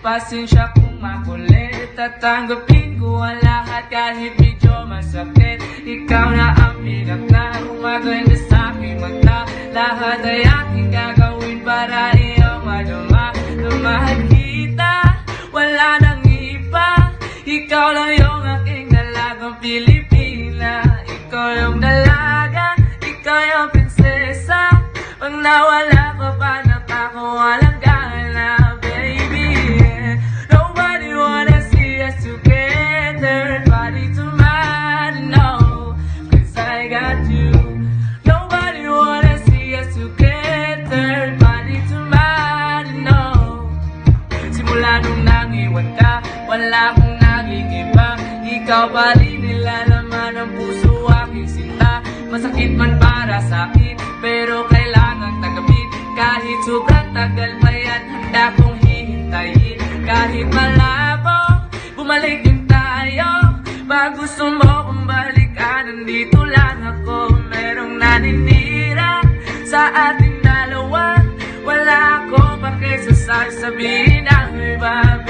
Pasensya kung makulit Tatanggapin ko ang lahat kahit medyo masakit. Ikaw na ang pinag na gumaganda sa aking mata. Lahat ay aking gagawin para iyong madama. Lumahan kita, wala nang iba. Ikaw lang yung aking dalagang Pilipina. Ikaw yung dalaga, ikaw yung prinsesa. Pag nawala ka pa Nung nangiwan ka Wala akong naging iba Ikaw pa rin nilalaman ng puso aking sinta. Masakit man para sa akin Pero kailangan tanggapin. Kahit sobrang tagal pa yan Handa kong hihintayin. Kahit malabo Bumalik din tayo. Pag mo kong balikan Nandito lang ako. Merong naninira Sa ating dalawa Wala ako